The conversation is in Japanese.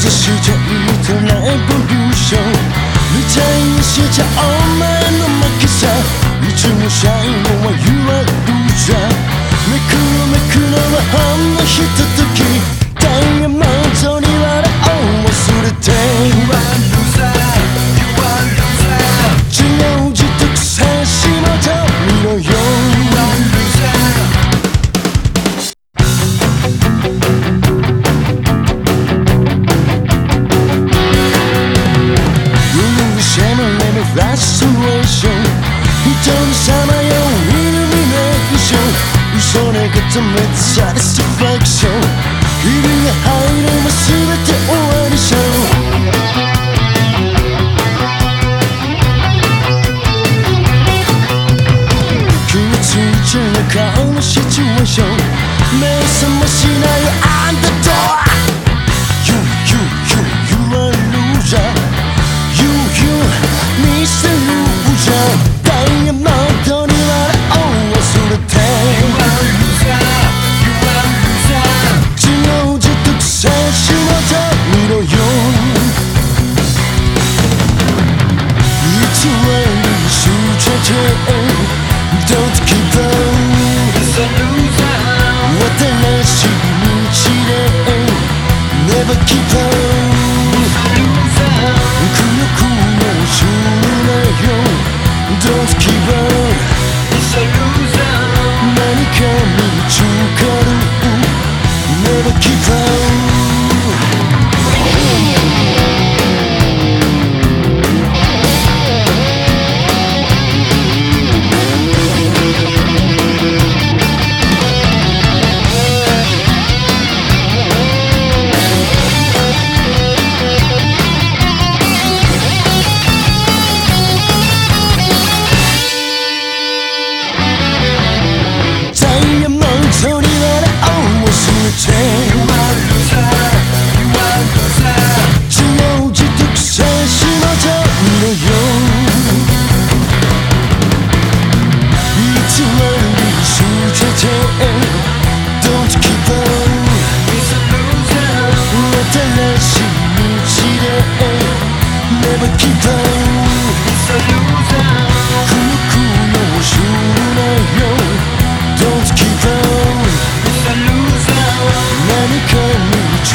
ずしていたレボリューション無罪にしちゃお前の負けさ。いつもフラストレーション人にさまようイルミネーション。嘘で固めたサティスファクション日々が入れば全て終わりそう気がついちゃう顔のシチュエーション。目覚ましない Don't give up It's a loser, 新しい道で Never give up loser. くよくよするなよ Don't give up It's a loser. 何か